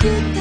good